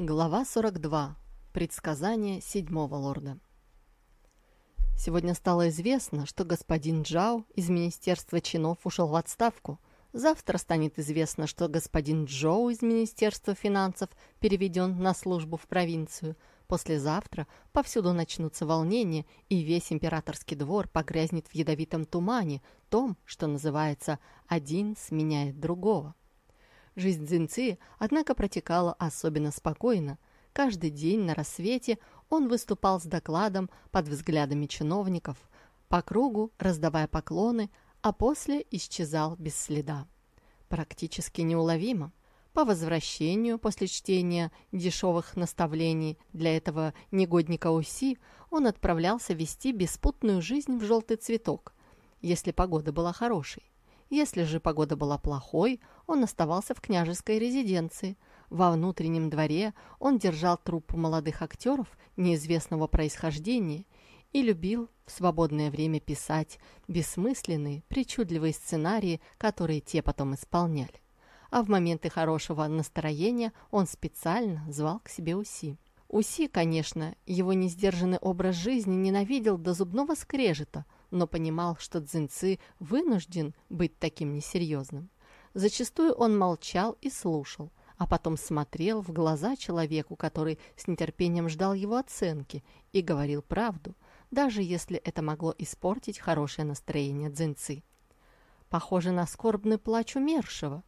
Глава 42. Предсказание седьмого лорда. Сегодня стало известно, что господин Джао из Министерства чинов ушел в отставку. Завтра станет известно, что господин Джоу из Министерства финансов переведен на службу в провинцию. Послезавтра повсюду начнутся волнения, и весь императорский двор погрязнет в ядовитом тумане, том, что называется «один сменяет другого». Жизнь Цзиньци, однако, протекала особенно спокойно. Каждый день на рассвете он выступал с докладом под взглядами чиновников, по кругу раздавая поклоны, а после исчезал без следа. Практически неуловимо. По возвращению после чтения дешевых наставлений для этого негодника Уси он отправлялся вести беспутную жизнь в желтый цветок, если погода была хорошей. Если же погода была плохой, он оставался в княжеской резиденции. Во внутреннем дворе он держал труппу молодых актеров неизвестного происхождения и любил в свободное время писать бессмысленные, причудливые сценарии, которые те потом исполняли. А в моменты хорошего настроения он специально звал к себе Уси. Уси, конечно, его несдержанный образ жизни ненавидел до зубного скрежета – но понимал, что Цзиньцы вынужден быть таким несерьезным. Зачастую он молчал и слушал, а потом смотрел в глаза человеку, который с нетерпением ждал его оценки, и говорил правду, даже если это могло испортить хорошее настроение Цзиньцы. Похоже на скорбный плач умершего.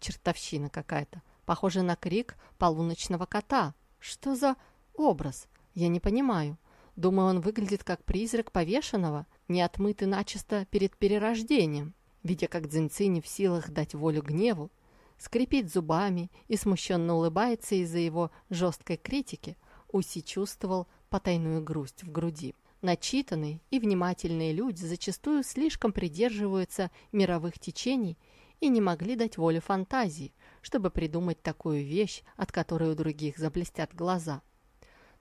Чертовщина какая-то. Похоже на крик полуночного кота. Что за образ? Я не понимаю. Думаю, он выглядит как призрак повешенного, не отмытый начисто перед перерождением. Видя, как Дзинци не в силах дать волю гневу, скрипит зубами и смущенно улыбается из-за его жесткой критики, Уси чувствовал потайную грусть в груди. Начитанные и внимательные люди зачастую слишком придерживаются мировых течений и не могли дать волю фантазии, чтобы придумать такую вещь, от которой у других заблестят глаза.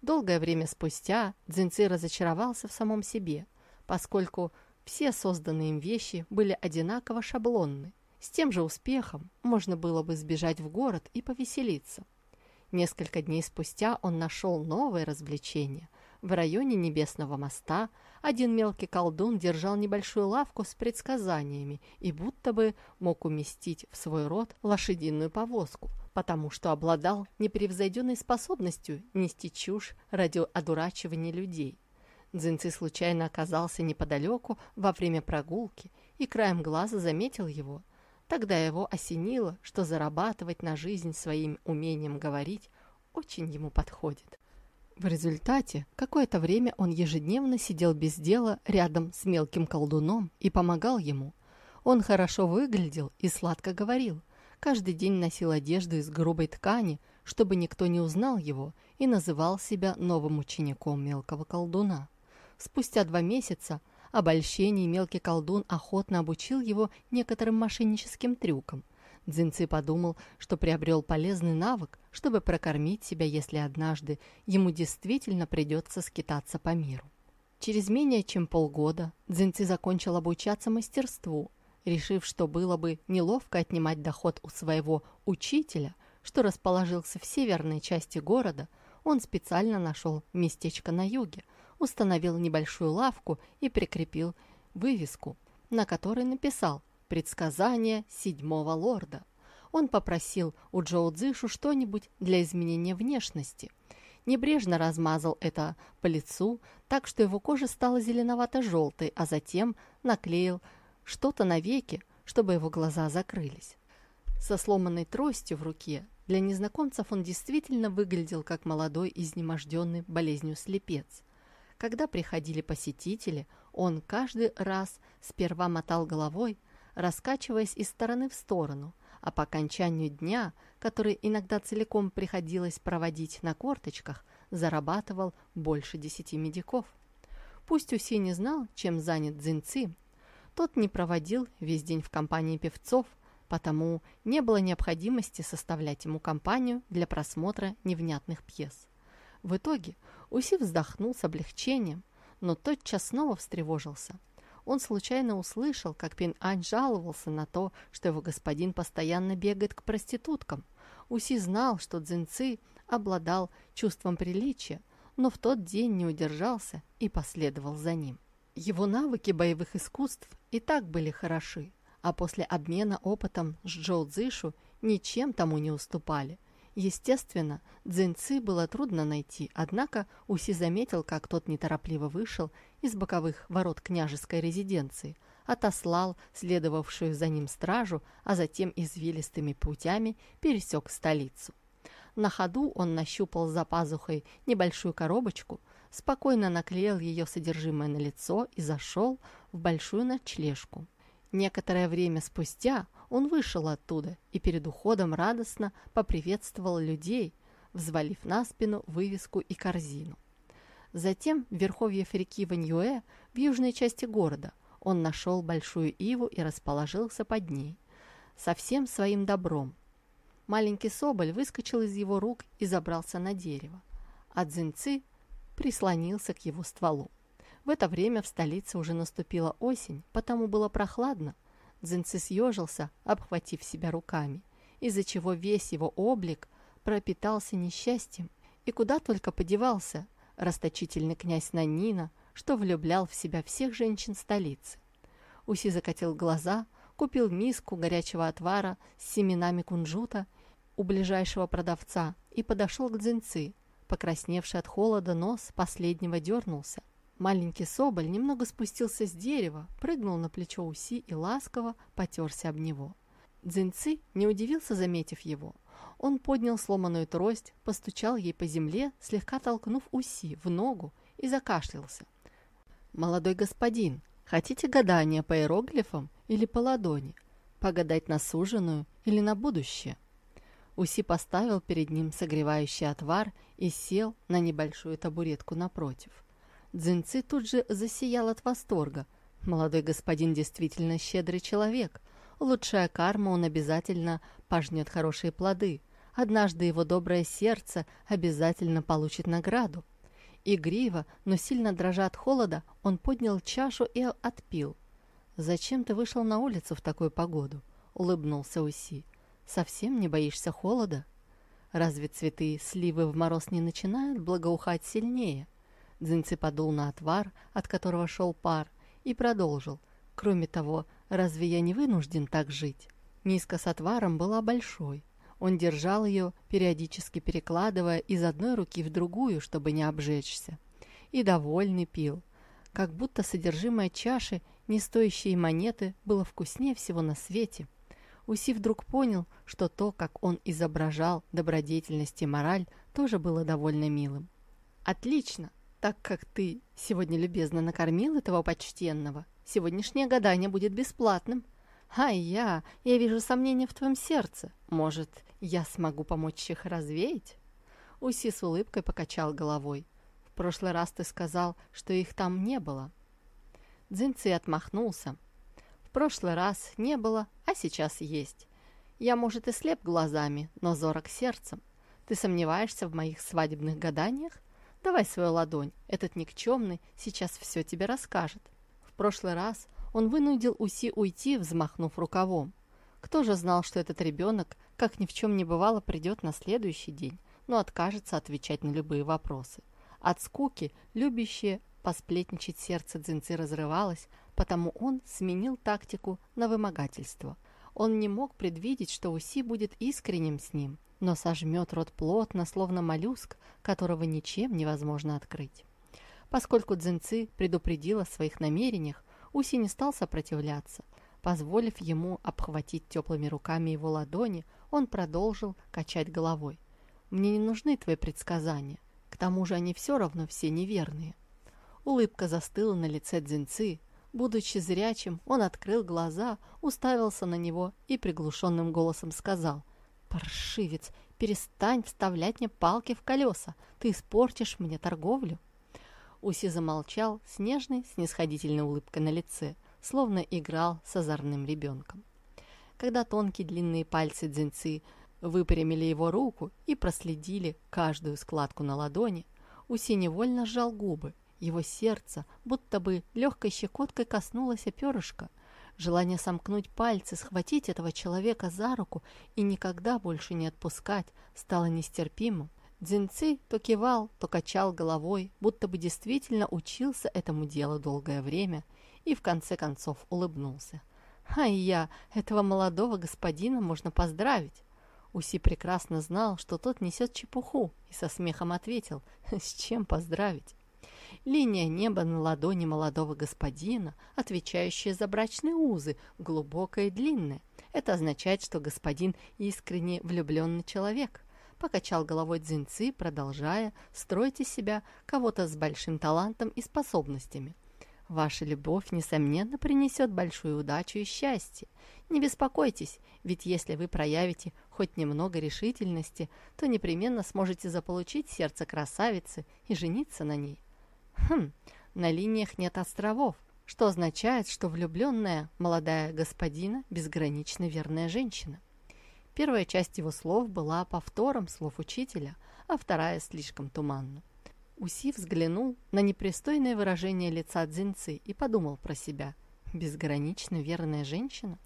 Долгое время спустя Дзинци разочаровался в самом себе, поскольку все созданные им вещи были одинаково шаблонны. С тем же успехом можно было бы сбежать в город и повеселиться. Несколько дней спустя он нашел новое развлечение. В районе Небесного моста один мелкий колдун держал небольшую лавку с предсказаниями и будто бы мог уместить в свой рот лошадиную повозку – потому что обладал непревзойденной способностью нести чушь ради одурачивания людей. Дзинци случайно оказался неподалеку во время прогулки и краем глаза заметил его. Тогда его осенило, что зарабатывать на жизнь своим умением говорить очень ему подходит. В результате какое-то время он ежедневно сидел без дела рядом с мелким колдуном и помогал ему. Он хорошо выглядел и сладко говорил – Каждый день носил одежду из грубой ткани, чтобы никто не узнал его, и называл себя новым учеником мелкого колдуна. Спустя два месяца обольщений мелкий колдун охотно обучил его некоторым мошенническим трюкам. Дзинци подумал, что приобрел полезный навык, чтобы прокормить себя, если однажды ему действительно придется скитаться по миру. Через менее чем полгода Дзинци закончил обучаться мастерству – решив, что было бы неловко отнимать доход у своего учителя, что расположился в северной части города, он специально нашел местечко на юге, установил небольшую лавку и прикрепил вывеску, на которой написал «Предсказание седьмого лорда». Он попросил у Джоу Цзышу что-нибудь для изменения внешности. Небрежно размазал это по лицу, так что его кожа стала зеленовато-желтой, а затем наклеил что-то навеки, чтобы его глаза закрылись. Со сломанной тростью в руке для незнакомцев он действительно выглядел как молодой изнеможденный болезнью слепец. Когда приходили посетители, он каждый раз сперва мотал головой, раскачиваясь из стороны в сторону, а по окончанию дня, который иногда целиком приходилось проводить на корточках, зарабатывал больше десяти медиков. Пусть Уси не знал, чем занят Дзинци, тот не проводил весь день в компании певцов, потому не было необходимости составлять ему компанию для просмотра невнятных пьес. В итоге Уси вздохнул с облегчением, но тотчас снова встревожился. Он случайно услышал, как Пин Ань жаловался на то, что его господин постоянно бегает к проституткам. Уси знал, что Дзинцы обладал чувством приличия, но в тот день не удержался и последовал за ним. Его навыки боевых искусств и так были хороши, а после обмена опытом с Джоу Цзишу ничем тому не уступали. Естественно, Цзиньцы было трудно найти, однако Уси заметил, как тот неторопливо вышел из боковых ворот княжеской резиденции, отослал следовавшую за ним стражу, а затем извилистыми путями пересек столицу. На ходу он нащупал за пазухой небольшую коробочку, спокойно наклеил ее содержимое на лицо и зашел в большую ночлежку. Некоторое время спустя он вышел оттуда и перед уходом радостно поприветствовал людей, взвалив на спину вывеску и корзину. Затем в верховьях реки Ваньюэ в южной части города он нашел большую иву и расположился под ней, со всем своим добром. Маленький соболь выскочил из его рук и забрался на дерево, а Цзиньцы прислонился к его стволу. В это время в столице уже наступила осень, потому было прохладно. Дзинцы съежился, обхватив себя руками, из-за чего весь его облик пропитался несчастьем. И куда только подевался расточительный князь Нанина, что влюблял в себя всех женщин столицы. Уси закатил глаза, купил миску горячего отвара с семенами кунжута у ближайшего продавца и подошел к дзинцы. Покрасневший от холода нос последнего дернулся – Маленький соболь немного спустился с дерева, прыгнул на плечо Уси и ласково потерся об него. Дзинцы не удивился, заметив его. Он поднял сломанную трость, постучал ей по земле, слегка толкнув Уси в ногу и закашлялся. «Молодой господин, хотите гадание по иероглифам или по ладони? Погадать на суженую или на будущее?» Уси поставил перед ним согревающий отвар и сел на небольшую табуретку напротив. Дзинцы тут же засиял от восторга. Молодой господин действительно щедрый человек. Лучшая карма он обязательно пожнет хорошие плоды. Однажды его доброе сердце обязательно получит награду. Игриво, но сильно дрожа от холода, он поднял чашу и отпил. «Зачем ты вышел на улицу в такую погоду?» — улыбнулся Уси. «Совсем не боишься холода? Разве цветы сливы в мороз не начинают благоухать сильнее?» Дзинцы подул на отвар, от которого шел пар, и продолжил. «Кроме того, разве я не вынужден так жить?» Миска с отваром была большой. Он держал ее, периодически перекладывая из одной руки в другую, чтобы не обжечься. И довольный пил. Как будто содержимое чаши, не стоящие монеты, было вкуснее всего на свете. Уси вдруг понял, что то, как он изображал добродетельность и мораль, тоже было довольно милым. «Отлично!» Так как ты сегодня любезно накормил этого почтенного, сегодняшнее гадание будет бесплатным. Ай, я, я вижу сомнения в твоем сердце. Может, я смогу помочь их развеять?» Уси с улыбкой покачал головой. «В прошлый раз ты сказал, что их там не было». Дзинци отмахнулся. «В прошлый раз не было, а сейчас есть. Я, может, и слеп глазами, но зорок сердцем. Ты сомневаешься в моих свадебных гаданиях? Давай свою ладонь, этот никчемный сейчас все тебе расскажет. В прошлый раз он вынудил Уси уйти, взмахнув рукавом. Кто же знал, что этот ребенок, как ни в чем не бывало, придет на следующий день, но откажется отвечать на любые вопросы. От скуки, любящее посплетничать сердце Дзинцы разрывалось, потому он сменил тактику на вымогательство. Он не мог предвидеть, что Уси будет искренним с ним, но сожмет рот плотно, словно моллюск, которого ничем невозможно открыть. Поскольку Дзинцы предупредил о своих намерениях, Уси не стал сопротивляться. Позволив ему обхватить теплыми руками его ладони, он продолжил качать головой. «Мне не нужны твои предсказания. К тому же они все равно все неверные». Улыбка застыла на лице Дзинцы. Будучи зрячим, он открыл глаза, уставился на него и приглушенным голосом сказал – «Паршивец, перестань вставлять мне палки в колеса, ты испортишь мне торговлю». Уси замолчал с нежной, снисходительной улыбкой на лице, словно играл с озорным ребенком. Когда тонкие длинные пальцы дзинцы выпрямили его руку и проследили каждую складку на ладони, Уси невольно сжал губы. Его сердце, будто бы легкой щекоткой коснулось перышка. Желание сомкнуть пальцы, схватить этого человека за руку и никогда больше не отпускать стало нестерпимым. Дзинцы то кивал, то качал головой, будто бы действительно учился этому делу долгое время и в конце концов улыбнулся. «Ай я, этого молодого господина можно поздравить!» Уси прекрасно знал, что тот несет чепуху, и со смехом ответил, «С чем поздравить?» Линия неба на ладони молодого господина, отвечающая за брачные узы, глубокая и длинная. Это означает, что господин искренне влюбленный человек. Покачал головой Дзинцы, продолжая строить себя кого-то с большим талантом и способностями. Ваша любовь, несомненно, принесет большую удачу и счастье. Не беспокойтесь, ведь если вы проявите хоть немного решительности, то непременно сможете заполучить сердце красавицы и жениться на ней. Хм, на линиях нет островов, что означает, что влюбленная молодая господина безгранично верная женщина. Первая часть его слов была повтором слов учителя, а вторая слишком туманна. Уси взглянул на непристойное выражение лица Дзинцы и подумал про себя. «Безгранично верная женщина?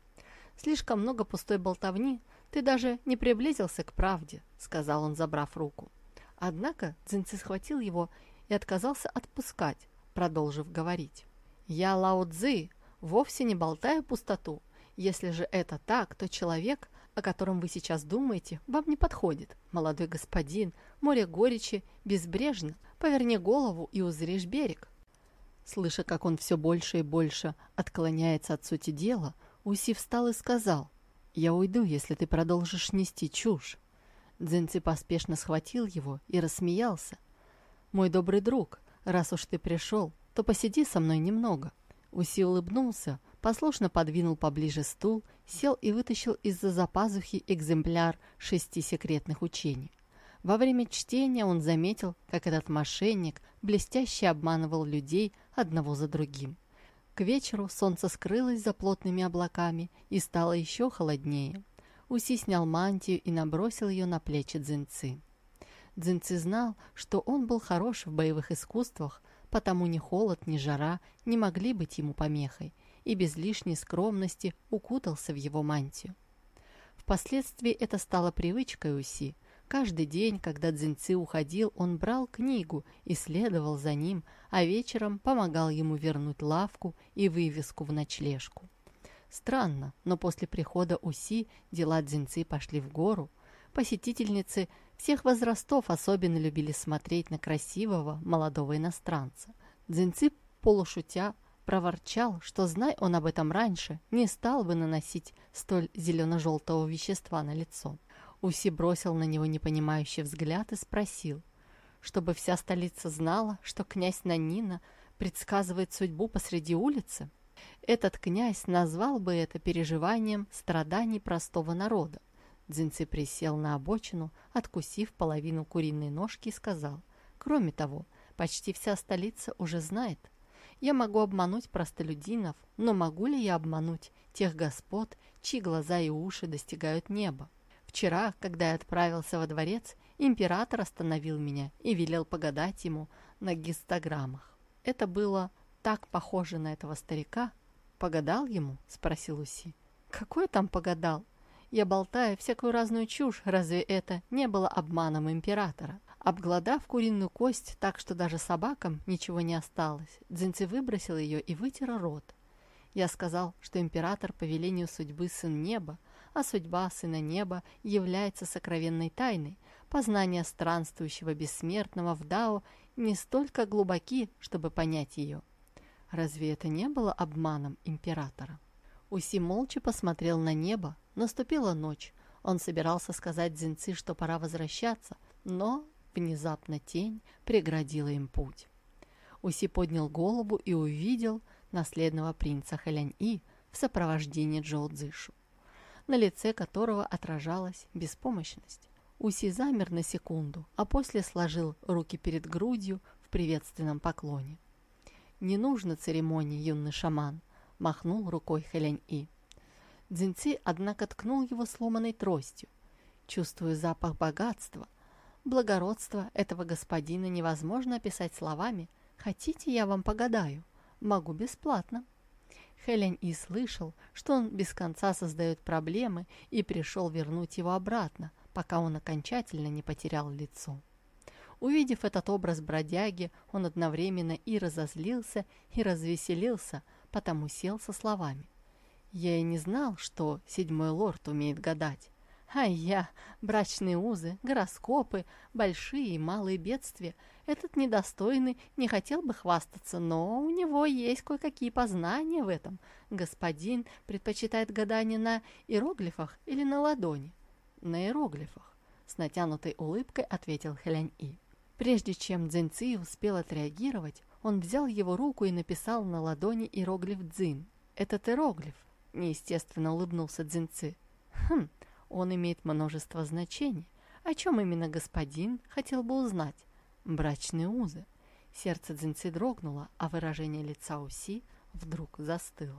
Слишком много пустой болтовни, ты даже не приблизился к правде», — сказал он, забрав руку. Однако Дзинцы схватил его и отказался отпускать, продолжив говорить. «Я Лао Цзы, вовсе не болтаю пустоту. Если же это так, то человек, о котором вы сейчас думаете, вам не подходит. Молодой господин, море горечи, безбрежно, поверни голову и узришь берег». Слыша, как он все больше и больше отклоняется от сути дела, Уси встал и сказал, «Я уйду, если ты продолжишь нести чушь». Дзинци поспешно схватил его и рассмеялся. «Мой добрый друг, раз уж ты пришел, то посиди со мной немного». Уси улыбнулся, послушно подвинул поближе стул, сел и вытащил из-за запазухи экземпляр шести секретных учений. Во время чтения он заметил, как этот мошенник блестяще обманывал людей одного за другим. К вечеру солнце скрылось за плотными облаками и стало еще холоднее. Уси снял мантию и набросил ее на плечи дзинцы. Дзинци знал, что он был хорош в боевых искусствах, потому ни холод, ни жара не могли быть ему помехой, и без лишней скромности укутался в его мантию. Впоследствии это стало привычкой Уси. Каждый день, когда Дзинци уходил, он брал книгу и следовал за ним, а вечером помогал ему вернуть лавку и вывеску в ночлежку. Странно, но после прихода Уси дела Дзинци пошли в гору. Посетительницы всех возрастов особенно любили смотреть на красивого молодого иностранца. Дзинци, полушутя, проворчал, что, знай он об этом раньше, не стал бы наносить столь зелено-желтого вещества на лицо. Уси бросил на него непонимающий взгляд и спросил, чтобы вся столица знала, что князь Нанина предсказывает судьбу посреди улицы. Этот князь назвал бы это переживанием страданий простого народа. Дзинцы присел на обочину, откусив половину куриной ножки и сказал, «Кроме того, почти вся столица уже знает. Я могу обмануть простолюдинов, но могу ли я обмануть тех господ, чьи глаза и уши достигают неба? Вчера, когда я отправился во дворец, император остановил меня и велел погадать ему на гистограммах. Это было так похоже на этого старика. «Погадал ему?» – спросил Уси. «Какой там погадал? Я болтаю всякую разную чушь, разве это не было обманом императора? Обглодав куриную кость так, что даже собакам ничего не осталось, Дзинци выбросил ее и вытер рот. Я сказал, что император по велению судьбы сын неба, а судьба сына неба является сокровенной тайной. Познания странствующего бессмертного в Дао не столько глубоки, чтобы понять ее. Разве это не было обманом императора? Уси молча посмотрел на небо. Наступила ночь. Он собирался сказать Дзинцы, что пора возвращаться, но внезапно тень преградила им путь. Уси поднял голову и увидел наследного принца Хэлянь-И в сопровождении Джоу Цзышу, на лице которого отражалась беспомощность. Уси замер на секунду, а после сложил руки перед грудью в приветственном поклоне. «Не нужно церемонии, юный шаман», махнул рукой Хэлянь-И. Дзиньци, однако, ткнул его сломанной тростью. Чувствую запах богатства. Благородство этого господина невозможно описать словами. Хотите, я вам погадаю? Могу бесплатно. Хэлянь И слышал, что он без конца создает проблемы и пришел вернуть его обратно, пока он окончательно не потерял лицо. Увидев этот образ бродяги, он одновременно и разозлился, и развеселился, потому сел со словами. «Я и не знал, что седьмой лорд умеет гадать. А я, брачные узы, гороскопы, большие и малые бедствия. Этот недостойный не хотел бы хвастаться, но у него есть кое-какие познания в этом. Господин предпочитает гадание на иероглифах или на ладони?» «На иероглифах», — с натянутой улыбкой ответил Хэлянь-И. Прежде чем Цзиньци успел отреагировать, он взял его руку и написал на ладони иероглиф «Дзин». «Этот иероглиф», — неестественно улыбнулся Цзиньци. «Хм, он имеет множество значений. О чем именно господин хотел бы узнать? Брачные узы». Сердце Цзиньци дрогнуло, а выражение лица Уси вдруг застыло.